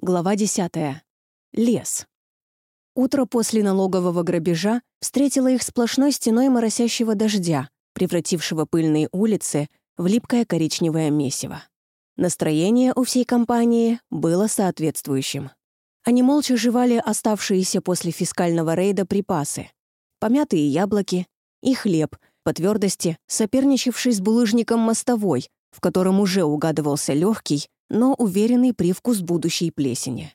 Глава 10. Лес. Утро после налогового грабежа встретило их сплошной стеной моросящего дождя, превратившего пыльные улицы в липкое коричневое месиво. Настроение у всей компании было соответствующим. Они молча жевали оставшиеся после фискального рейда припасы. Помятые яблоки и хлеб, по твердости соперничавший с булыжником мостовой, в котором уже угадывался легкий, но уверенный привкус будущей плесени.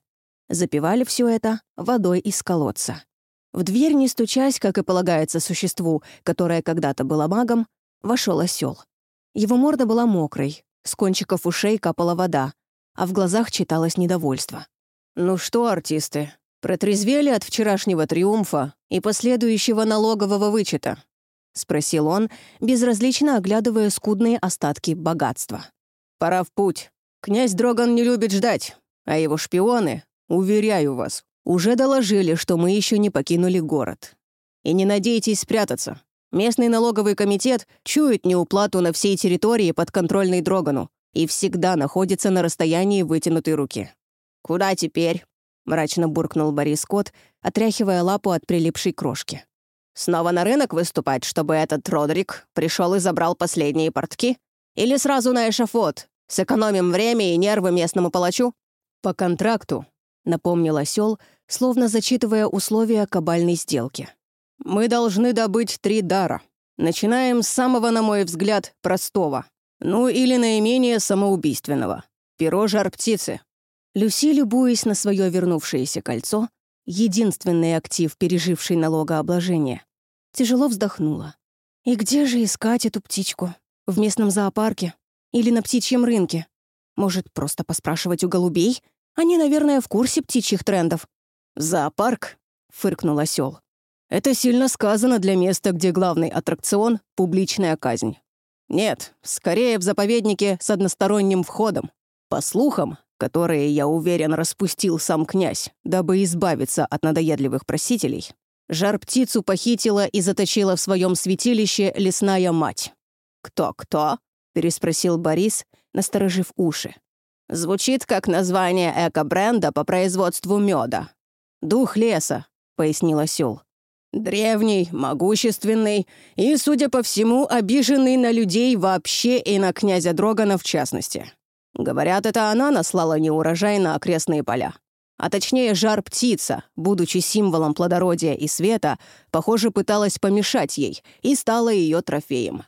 Запивали все это водой из колодца. В дверь, не стучась, как и полагается существу, которое когда-то было магом, вошел осел. Его морда была мокрой, с кончиков ушей капала вода, а в глазах читалось недовольство. «Ну что, артисты, протрезвели от вчерашнего триумфа и последующего налогового вычета?» — спросил он, безразлично оглядывая скудные остатки богатства. «Пора в путь. Князь Дроган не любит ждать, а его шпионы, уверяю вас, уже доложили, что мы еще не покинули город. И не надейтесь спрятаться. Местный налоговый комитет чует неуплату на всей территории подконтрольной Дрогану и всегда находится на расстоянии вытянутой руки. «Куда теперь?» — мрачно буркнул Борис Кот, отряхивая лапу от прилипшей крошки. «Снова на рынок выступать, чтобы этот Родрик пришел и забрал последние портки? Или сразу на эшафот, Сэкономим время и нервы местному палачу?» «По контракту», — напомнил осел, словно зачитывая условия кабальной сделки. «Мы должны добыть три дара. Начинаем с самого, на мой взгляд, простого. Ну или наименее самоубийственного. Перо жар-птицы». Люси, любуясь на свое вернувшееся кольцо, единственный актив, переживший налогообложение, тяжело вздохнула. «И где же искать эту птичку? В местном зоопарке? Или на птичьем рынке? Может, просто поспрашивать у голубей? Они, наверное, в курсе птичьих трендов. «Зоопарк?» — фыркнул осел. «Это сильно сказано для места, где главный аттракцион — публичная казнь. Нет, скорее в заповеднике с односторонним входом. По слухам, которые, я уверен, распустил сам князь, дабы избавиться от надоедливых просителей, жар-птицу похитила и заточила в своем святилище лесная мать. Кто-кто? — переспросил Борис, насторожив уши. «Звучит как название эко-бренда по производству меда. «Дух леса», — пояснил осел. «Древний, могущественный и, судя по всему, обиженный на людей вообще и на князя Дрогана в частности. Говорят, это она наслала неурожай на окрестные поля. А точнее, жар-птица, будучи символом плодородия и света, похоже, пыталась помешать ей и стала ее трофеем.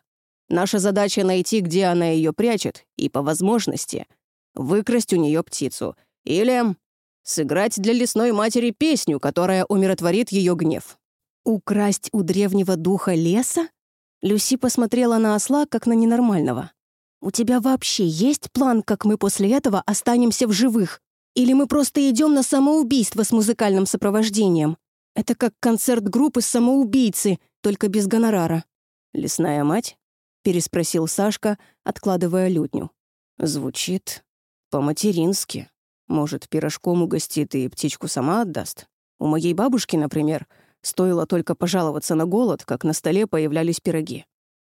Наша задача — найти, где она ее прячет, и, по возможности, выкрасть у нее птицу. Или сыграть для лесной матери песню, которая умиротворит ее гнев. «Украсть у древнего духа леса?» Люси посмотрела на осла, как на ненормального. «У тебя вообще есть план, как мы после этого останемся в живых? Или мы просто идем на самоубийство с музыкальным сопровождением? Это как концерт группы самоубийцы, только без гонорара». Лесная мать переспросил Сашка, откладывая лютню. «Звучит по-матерински. Может, пирожком угостит и птичку сама отдаст? У моей бабушки, например, стоило только пожаловаться на голод, как на столе появлялись пироги.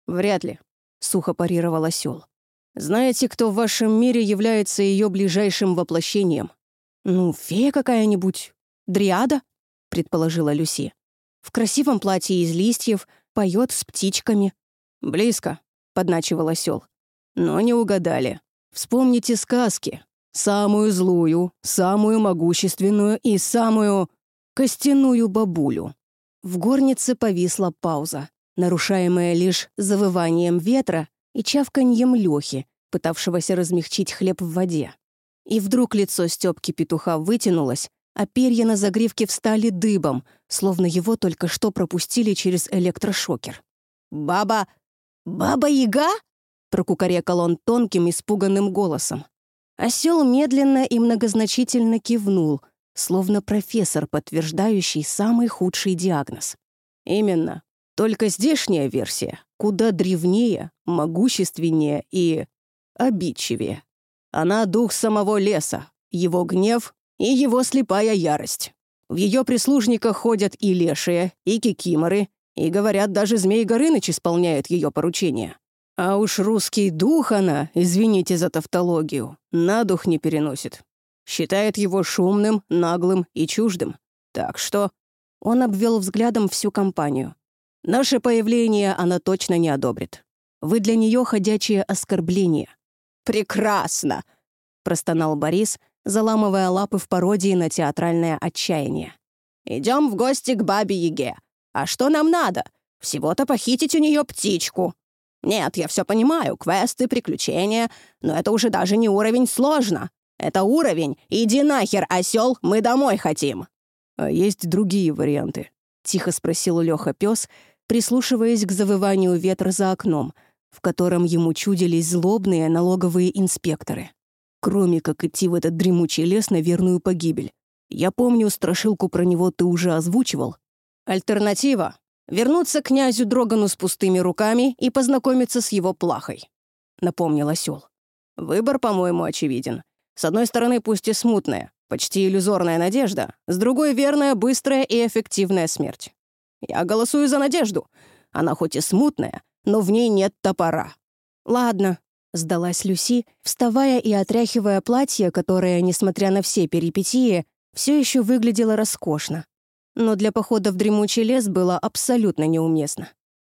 Вряд ли», — сухо парировал осел. «Знаете, кто в вашем мире является ее ближайшим воплощением?» «Ну, фея какая-нибудь. Дриада?» — предположила Люси. «В красивом платье из листьев, поет с птичками». «Близко», подначивал осел. Но не угадали. Вспомните сказки. Самую злую, самую могущественную и самую костяную бабулю. В горнице повисла пауза, нарушаемая лишь завыванием ветра и чавканьем Лёхи, пытавшегося размягчить хлеб в воде. И вдруг лицо Стёпки петуха вытянулось, а перья на загривке встали дыбом, словно его только что пропустили через электрошокер. «Баба «Баба-яга?» — прокукарекал он тонким, испуганным голосом. Осел медленно и многозначительно кивнул, словно профессор, подтверждающий самый худший диагноз. «Именно. Только здешняя версия куда древнее, могущественнее и обидчивее. Она — дух самого леса, его гнев и его слепая ярость. В ее прислужниках ходят и лешие, и кикиморы, и, говорят, даже Змей Горыныч исполняет ее поручения. А уж русский дух она, извините за тавтологию, на дух не переносит. Считает его шумным, наглым и чуждым. Так что...» Он обвел взглядом всю компанию. «Наше появление она точно не одобрит. Вы для нее ходячее оскорбление». «Прекрасно!» — простонал Борис, заламывая лапы в пародии на театральное отчаяние. Идем в гости к бабе Яге. А что нам надо? Всего-то похитить у нее птичку. Нет, я все понимаю, квесты, приключения, но это уже даже не уровень сложно. Это уровень «Иди нахер, осел, мы домой хотим». «А есть другие варианты?» — тихо спросил Лёха пес, прислушиваясь к завыванию ветра за окном, в котором ему чудились злобные налоговые инспекторы. Кроме как идти в этот дремучий лес на верную погибель. Я помню, страшилку про него ты уже озвучивал. Альтернатива — вернуться к князю Дрогану с пустыми руками и познакомиться с его плахой, — напомнил осел. Выбор, по-моему, очевиден. С одной стороны, пусть и смутная, почти иллюзорная надежда, с другой — верная, быстрая и эффективная смерть. Я голосую за надежду. Она хоть и смутная, но в ней нет топора. Ладно, — сдалась Люси, вставая и отряхивая платье, которое, несмотря на все перипетии, все еще выглядело роскошно. Но для похода в дремучий лес было абсолютно неуместно.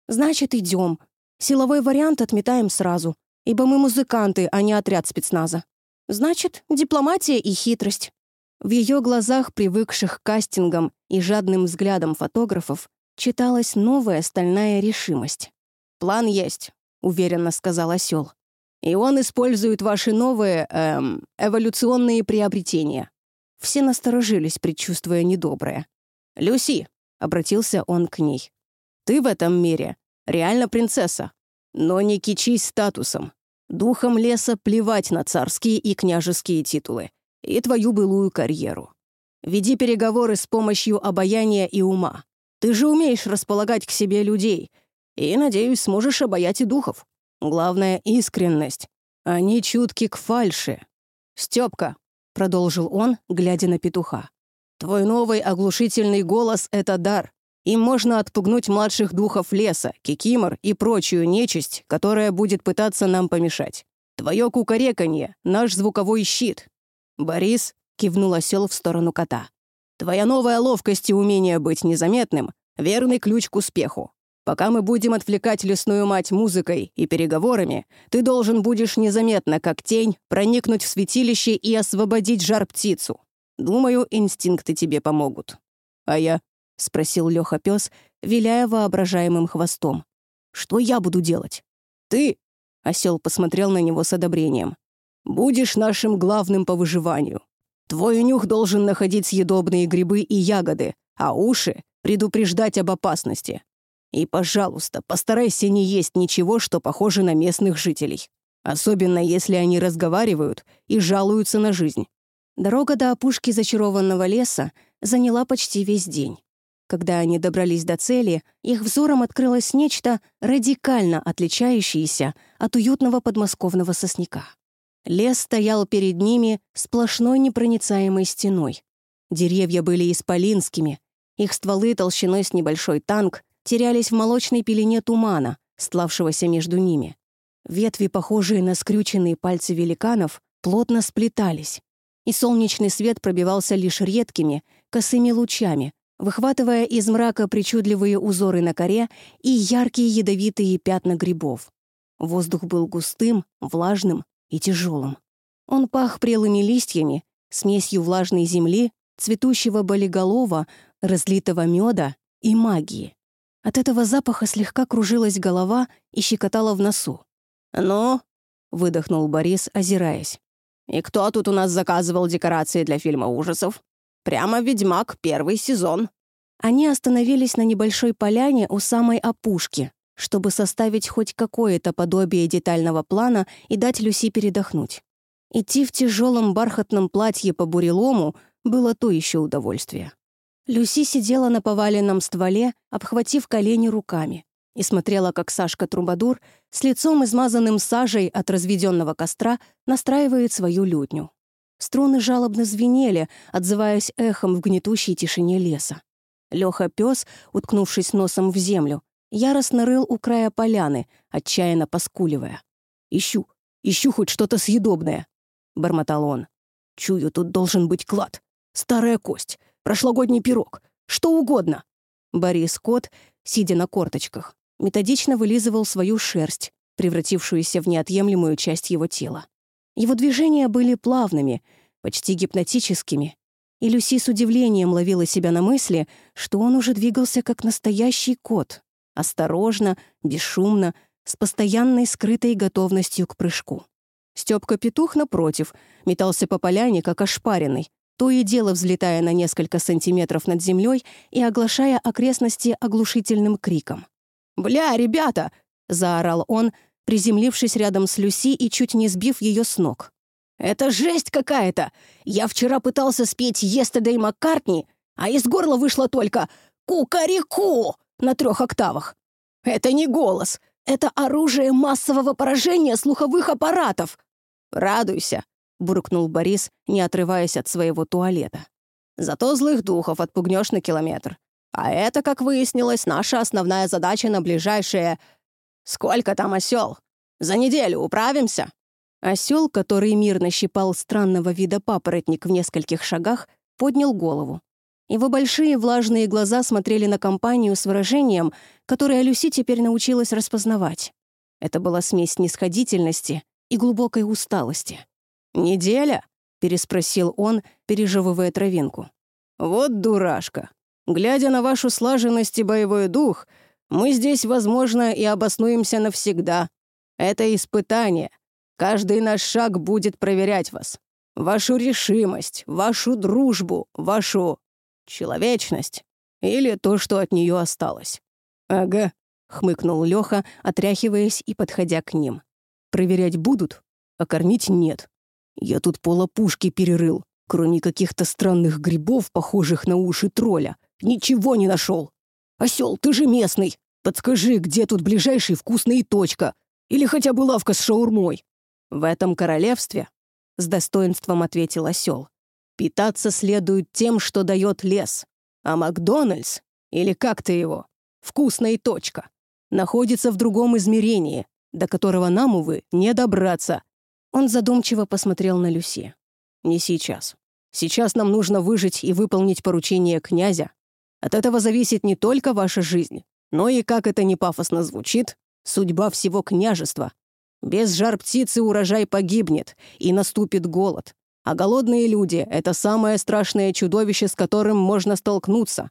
«Значит, идем. Силовой вариант отметаем сразу, ибо мы музыканты, а не отряд спецназа. Значит, дипломатия и хитрость». В ее глазах, привыкших к кастингам и жадным взглядам фотографов, читалась новая стальная решимость. «План есть», — уверенно сказал осел. «И он использует ваши новые, эм, эволюционные приобретения. Все насторожились, предчувствуя недоброе. «Люси», — обратился он к ней, — «ты в этом мире реально принцесса, но не кичись статусом. Духом леса плевать на царские и княжеские титулы и твою былую карьеру. Веди переговоры с помощью обаяния и ума. Ты же умеешь располагать к себе людей, и, надеюсь, сможешь обаять и духов. Главное — искренность. Они чутки к фальше. Стёпка, — продолжил он, глядя на петуха. «Твой новый оглушительный голос — это дар. Им можно отпугнуть младших духов леса, кикимор и прочую нечисть, которая будет пытаться нам помешать. Твое кукареканье — наш звуковой щит». «Борис», — кивнул осел в сторону кота. «Твоя новая ловкость и умение быть незаметным — верный ключ к успеху. Пока мы будем отвлекать лесную мать музыкой и переговорами, ты должен будешь незаметно, как тень, проникнуть в святилище и освободить жар-птицу. Думаю, инстинкты тебе помогут». «А я?» — спросил Лёха пес, виляя воображаемым хвостом. «Что я буду делать?» «Ты?» — осел посмотрел на него с одобрением. «Будешь нашим главным по выживанию. Твой нюх должен находить съедобные грибы и ягоды, а уши — предупреждать об опасности. И, пожалуйста, постарайся не есть ничего, что похоже на местных жителей. Особенно, если они разговаривают и жалуются на жизнь. Дорога до опушки зачарованного леса заняла почти весь день. Когда они добрались до цели, их взором открылось нечто радикально отличающееся от уютного подмосковного сосняка. Лес стоял перед ними сплошной непроницаемой стеной. Деревья были исполинскими, их стволы толщиной с небольшой танк терялись в молочной пелене тумана, стлавшегося между ними. Ветви, похожие на скрюченные пальцы великанов, плотно сплетались, и солнечный свет пробивался лишь редкими, косыми лучами, выхватывая из мрака причудливые узоры на коре и яркие ядовитые пятна грибов. Воздух был густым, влажным и тяжелым. Он пах прелыми листьями, смесью влажной земли, цветущего болиголова, разлитого меда и магии. От этого запаха слегка кружилась голова и щекотала в носу. «Ну?» — выдохнул Борис, озираясь. «И кто тут у нас заказывал декорации для фильма ужасов? Прямо «Ведьмак» первый сезон». Они остановились на небольшой поляне у самой опушки, чтобы составить хоть какое-то подобие детального плана и дать Люси передохнуть. Идти в тяжелом бархатном платье по бурелому было то еще удовольствие. Люси сидела на поваленном стволе, обхватив колени руками, и смотрела, как Сашка Трубадур с лицом, измазанным сажей от разведенного костра, настраивает свою лютню. Струны жалобно звенели, отзываясь эхом в гнетущей тишине леса. Леха пес, уткнувшись носом в землю, яростно рыл у края поляны, отчаянно поскуливая. «Ищу, ищу хоть что-то съедобное», — бормотал он. Чую, тут должен быть клад. Старая кость, прошлогодний пирог, что угодно. Борис Кот, сидя на корточках, методично вылизывал свою шерсть, превратившуюся в неотъемлемую часть его тела. Его движения были плавными, почти гипнотическими, и Люси с удивлением ловила себя на мысли, что он уже двигался как настоящий кот, осторожно, бесшумно, с постоянной скрытой готовностью к прыжку. Стёпка-петух, напротив, метался по поляне, как ошпаренный, то и дело взлетая на несколько сантиметров над землей и оглашая окрестности оглушительным криком. «Бля, ребята!» — заорал он, приземлившись рядом с Люси и чуть не сбив ее с ног. «Это жесть какая-то! Я вчера пытался спеть «Естедей Маккартни», а из горла вышло только «Кукареку» на трех октавах. Это не голос, это оружие массового поражения слуховых аппаратов. Радуйся, буркнул Борис, не отрываясь от своего туалета. Зато злых духов отпугнешь на километр. А это, как выяснилось, наша основная задача на ближайшее... Сколько там осел? За неделю управимся? Осел, который мирно щипал странного вида папоротник в нескольких шагах, поднял голову. Его большие влажные глаза смотрели на компанию с выражением, которое Люси теперь научилась распознавать. Это была смесь снисходительности и глубокой усталости. «Неделя?» — переспросил он, пережевывая травинку. «Вот дурашка. Глядя на вашу слаженность и боевой дух, мы здесь, возможно, и обоснуемся навсегда. Это испытание. Каждый наш шаг будет проверять вас. Вашу решимость, вашу дружбу, вашу Человечность. Или то, что от нее осталось. Ага, хмыкнул Леха, отряхиваясь и подходя к ним. Проверять будут, а кормить нет. Я тут полопушки перерыл. Кроме каких-то странных грибов, похожих на уши тролля, ничего не нашел. Осел, ты же местный. Подскажи, где тут ближайший вкусный точка? Или хотя бы лавка с шаурмой? В этом королевстве, с достоинством ответил осел, Питаться следует тем, что дает лес. А Макдональдс, или как ты его, вкусная точка, находится в другом измерении, до которого нам, увы, не добраться. Он задумчиво посмотрел на Люси. Не сейчас. Сейчас нам нужно выжить и выполнить поручение князя. От этого зависит не только ваша жизнь, но и, как это не пафосно звучит, судьба всего княжества. Без жар птицы урожай погибнет, и наступит голод. А голодные люди — это самое страшное чудовище, с которым можно столкнуться.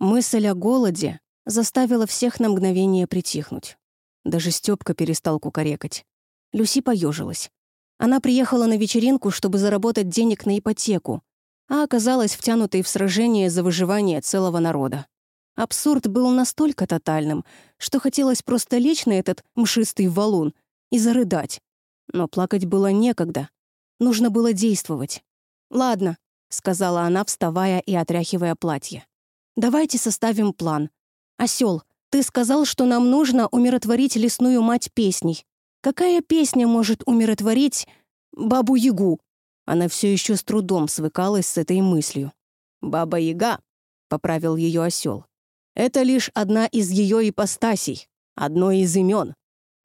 Мысль о голоде заставила всех на мгновение притихнуть. Даже Стёпка перестал кукарекать. Люси поежилась. Она приехала на вечеринку, чтобы заработать денег на ипотеку, а оказалась втянутой в сражение за выживание целого народа. Абсурд был настолько тотальным, что хотелось просто лечь на этот мшистый валун и зарыдать. Но плакать было некогда. Нужно было действовать. «Ладно», — сказала она, вставая и отряхивая платье. «Давайте составим план. Осел, ты сказал, что нам нужно умиротворить лесную мать песней. Какая песня может умиротворить Бабу-Ягу?» Она все еще с трудом свыкалась с этой мыслью. «Баба-Яга», — поправил ее осел. «Это лишь одна из ее ипостасей, одно из имен.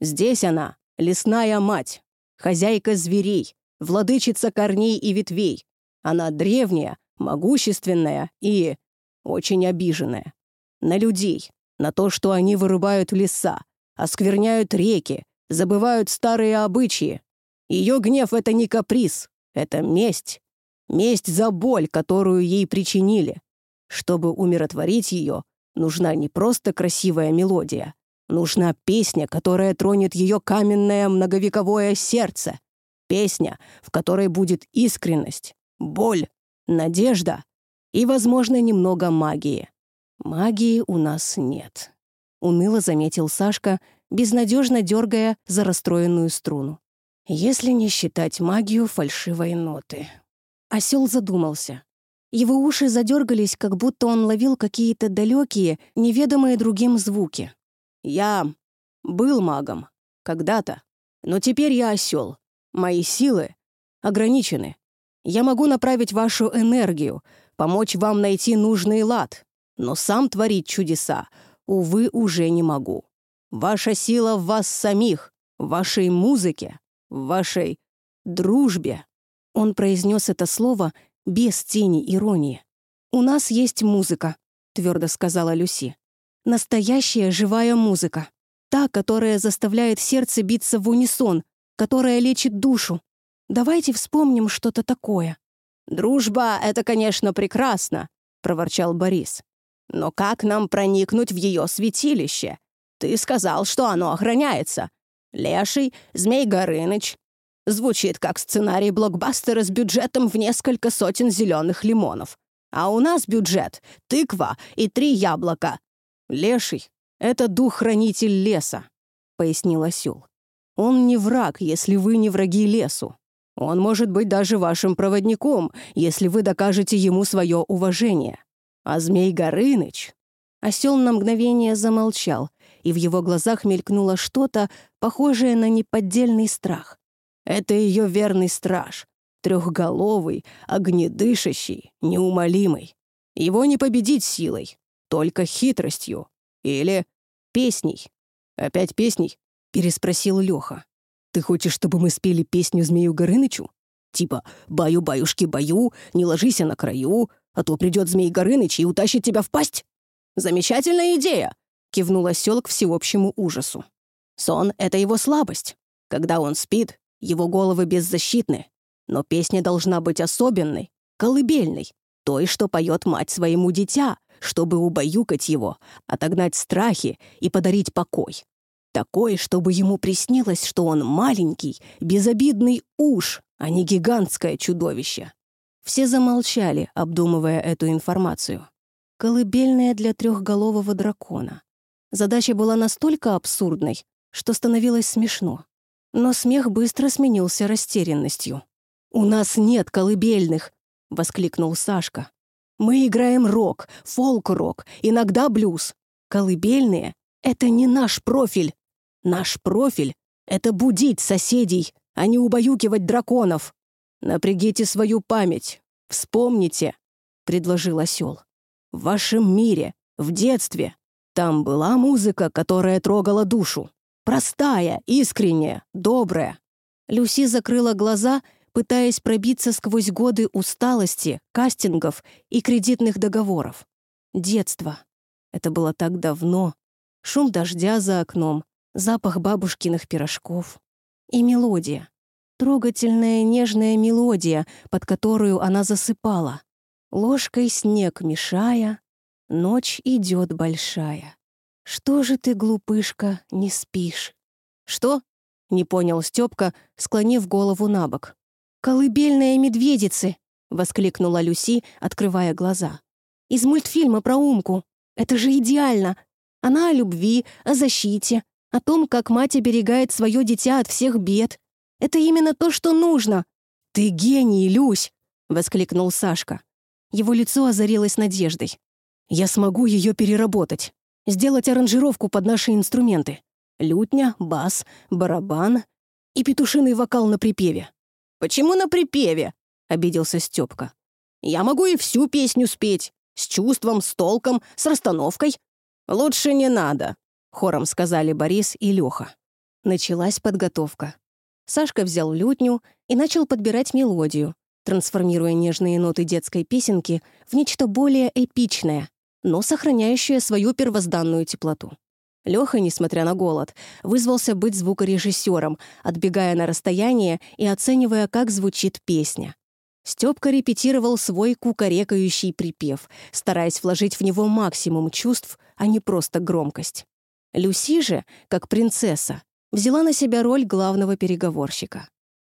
Здесь она — лесная мать, хозяйка зверей, владычица корней и ветвей. Она древняя, могущественная и очень обиженная. На людей, на то, что они вырубают леса, оскверняют реки, забывают старые обычаи. Ее гнев — это не каприз, это месть. Месть за боль, которую ей причинили. Чтобы умиротворить ее, нужна не просто красивая мелодия, нужна песня, которая тронет ее каменное многовековое сердце. Песня, в которой будет искренность, боль, надежда и, возможно, немного магии. Магии у нас нет. Уныло заметил Сашка, безнадежно дергая за расстроенную струну. Если не считать магию фальшивой ноты. Осел задумался. Его уши задергались, как будто он ловил какие-то далекие, неведомые другим звуки. «Я был магом. Когда-то. Но теперь я осел. Мои силы ограничены. Я могу направить вашу энергию, помочь вам найти нужный лад, но сам творить чудеса, увы, уже не могу. Ваша сила в вас самих, в вашей музыке, в вашей дружбе. Он произнес это слово без тени иронии. «У нас есть музыка», — твердо сказала Люси. «Настоящая живая музыка. Та, которая заставляет сердце биться в унисон, которая лечит душу. Давайте вспомним что-то такое». «Дружба — это, конечно, прекрасно», — проворчал Борис. «Но как нам проникнуть в ее святилище? Ты сказал, что оно охраняется. Леший, Змей Горыныч. Звучит как сценарий блокбастера с бюджетом в несколько сотен зеленых лимонов. А у нас бюджет — тыква и три яблока. Леший — это дух-хранитель леса, — пояснил осел. Он не враг, если вы не враги лесу. Он может быть даже вашим проводником, если вы докажете ему свое уважение. А Змей Горыныч...» Осел на мгновение замолчал, и в его глазах мелькнуло что-то, похожее на неподдельный страх. «Это ее верный страж, трехголовый, огнедышащий, неумолимый. Его не победить силой, только хитростью. Или песней. Опять песней?» — переспросил Леха. Ты хочешь, чтобы мы спели песню Змею Горынычу? Типа «Баю-баюшки-баю, не ложися на краю, а то придет Змей Горыныч и утащит тебя в пасть». «Замечательная идея!» — кивнул осел к всеобщему ужасу. «Сон — это его слабость. Когда он спит, его головы беззащитны. Но песня должна быть особенной, колыбельной, той, что поет мать своему дитя, чтобы убаюкать его, отогнать страхи и подарить покой. Такой, чтобы ему приснилось, что он маленький, безобидный уж, а не гигантское чудовище. Все замолчали, обдумывая эту информацию. Колыбельная для трехголового дракона. Задача была настолько абсурдной, что становилось смешно. Но смех быстро сменился растерянностью. «У нас нет колыбельных!» — воскликнул Сашка. «Мы играем рок, фолк-рок, иногда блюз. Колыбельные — это не наш профиль. Наш профиль — это будить соседей, а не убаюкивать драконов. Напрягите свою память, вспомните, — предложил осел. В вашем мире, в детстве, там была музыка, которая трогала душу. Простая, искренняя, добрая. Люси закрыла глаза, пытаясь пробиться сквозь годы усталости, кастингов и кредитных договоров. Детство. Это было так давно. Шум дождя за окном, запах бабушкиных пирожков и мелодия. Трогательная нежная мелодия, под которую она засыпала. Ложкой снег мешая, ночь идет большая. Что же ты, глупышка, не спишь? Что? Не понял Степка, склонив голову на бок. «Колыбельная медведицы!» — воскликнула Люси, открывая глаза. «Из мультфильма про Умку. Это же идеально! Она о любви, о защите, о том, как мать оберегает свое дитя от всех бед. Это именно то, что нужно. «Ты гений, Люсь!» — воскликнул Сашка. Его лицо озарилось надеждой. «Я смогу ее переработать, сделать аранжировку под наши инструменты. Лютня, бас, барабан и петушиный вокал на припеве». «Почему на припеве?» — обиделся Степка. «Я могу и всю песню спеть. С чувством, с толком, с расстановкой. Лучше не надо», Хором сказали Борис и Лёха. Началась подготовка. Сашка взял лютню и начал подбирать мелодию, трансформируя нежные ноты детской песенки в нечто более эпичное, но сохраняющее свою первозданную теплоту. Лёха, несмотря на голод, вызвался быть звукорежиссером, отбегая на расстояние и оценивая, как звучит песня. Стёпка репетировал свой кукарекающий припев, стараясь вложить в него максимум чувств, а не просто громкость. Люси же, как принцесса, взяла на себя роль главного переговорщика.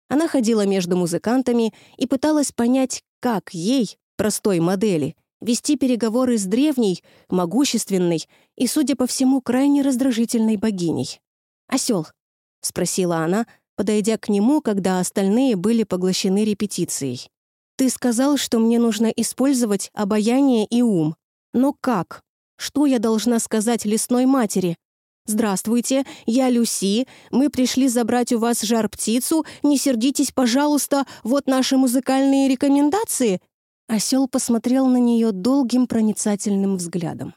Она ходила между музыкантами и пыталась понять, как ей, простой модели, вести переговоры с древней, могущественной и, судя по всему, крайне раздражительной богиней. «Осёл», — спросила она, подойдя к нему, когда остальные были поглощены репетицией. «Ты сказал, что мне нужно использовать обаяние и ум. Но как? Что я должна сказать лесной матери? «Здравствуйте, я Люси. Мы пришли забрать у вас жар-птицу. Не сердитесь, пожалуйста, вот наши музыкальные рекомендации». Осел посмотрел на нее долгим проницательным взглядом.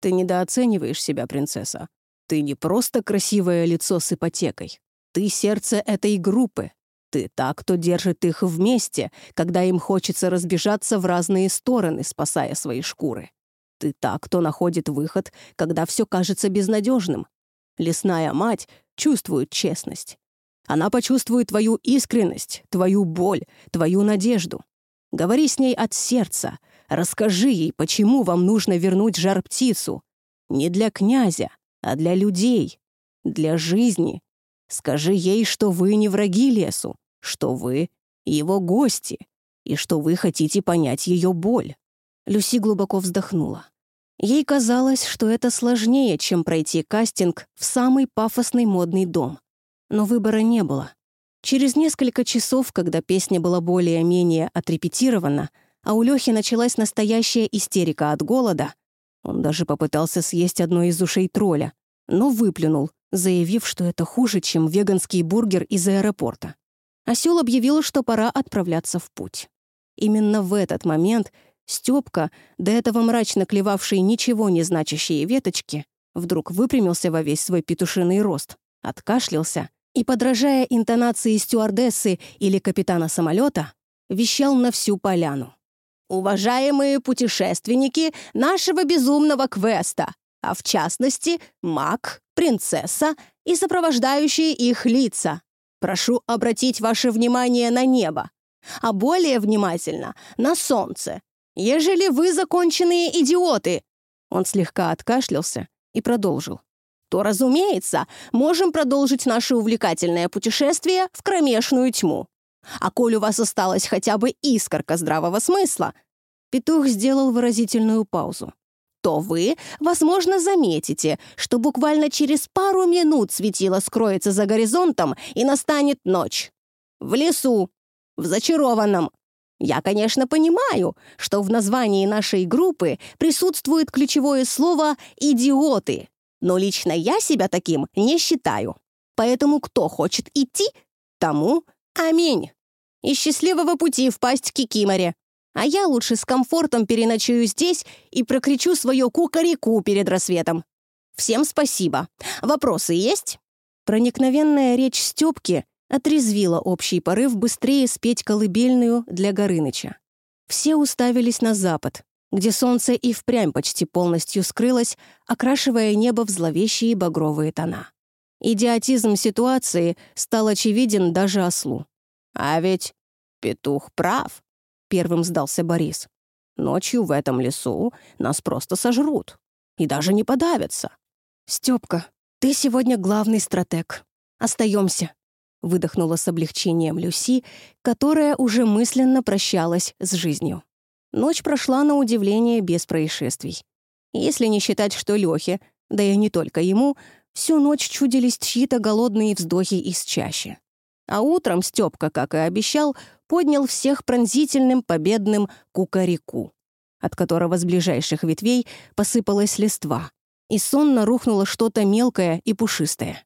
«Ты недооцениваешь себя, принцесса. Ты не просто красивое лицо с ипотекой. Ты сердце этой группы. Ты та, кто держит их вместе, когда им хочется разбежаться в разные стороны, спасая свои шкуры. Ты та, кто находит выход, когда все кажется безнадежным. Лесная мать чувствует честность. Она почувствует твою искренность, твою боль, твою надежду. Говори с ней от сердца. Расскажи ей, почему вам нужно вернуть жар-птицу. Не для князя, а для людей, для жизни. Скажи ей, что вы не враги лесу, что вы его гости, и что вы хотите понять ее боль. Люси глубоко вздохнула. Ей казалось, что это сложнее, чем пройти кастинг в самый пафосный модный дом. Но выбора не было. Через несколько часов, когда песня была более-менее отрепетирована, а у Лёхи началась настоящая истерика от голода, он даже попытался съесть одно из ушей тролля, но выплюнул, заявив, что это хуже, чем веганский бургер из аэропорта. Осёл объявил, что пора отправляться в путь. Именно в этот момент Стёпка, до этого мрачно клевавший ничего не значащие веточки, вдруг выпрямился во весь свой петушиный рост, откашлялся и, подражая интонации стюардессы или капитана самолета, вещал на всю поляну. «Уважаемые путешественники нашего безумного квеста, а в частности, маг, принцесса и сопровождающие их лица, прошу обратить ваше внимание на небо, а более внимательно на солнце, ежели вы законченные идиоты!» Он слегка откашлялся и продолжил. «То, разумеется, можем продолжить наше увлекательное путешествие в кромешную тьму. А коль у вас осталась хотя бы искорка здравого смысла...» Петух сделал выразительную паузу. «То вы, возможно, заметите, что буквально через пару минут светило скроется за горизонтом и настанет ночь. В лесу, в зачарованном, я, конечно, понимаю, что в названии нашей группы присутствует ключевое слово «идиоты», но лично я себя таким не считаю. Поэтому кто хочет идти, тому аминь. И счастливого пути в пасть Кикиморе. А я лучше с комфортом переночую здесь и прокричу свое кукареку перед рассветом. Всем спасибо. Вопросы есть? Проникновенная речь Степки отрезвила общий порыв быстрее спеть колыбельную для Горыныча. Все уставились на запад, где солнце и впрямь почти полностью скрылось, окрашивая небо в зловещие багровые тона. Идиотизм ситуации стал очевиден даже ослу. «А ведь петух прав», — первым сдался Борис. «Ночью в этом лесу нас просто сожрут. И даже не подавятся». «Стёпка, ты сегодня главный стратег. Остаемся выдохнула с облегчением Люси, которая уже мысленно прощалась с жизнью. Ночь прошла на удивление без происшествий. Если не считать, что Лёхе, да и не только ему, всю ночь чудились чьи-то голодные вздохи из чащи. А утром Стёпка, как и обещал, поднял всех пронзительным победным кукареку, от которого с ближайших ветвей посыпалась листва, и сонно рухнуло что-то мелкое и пушистое.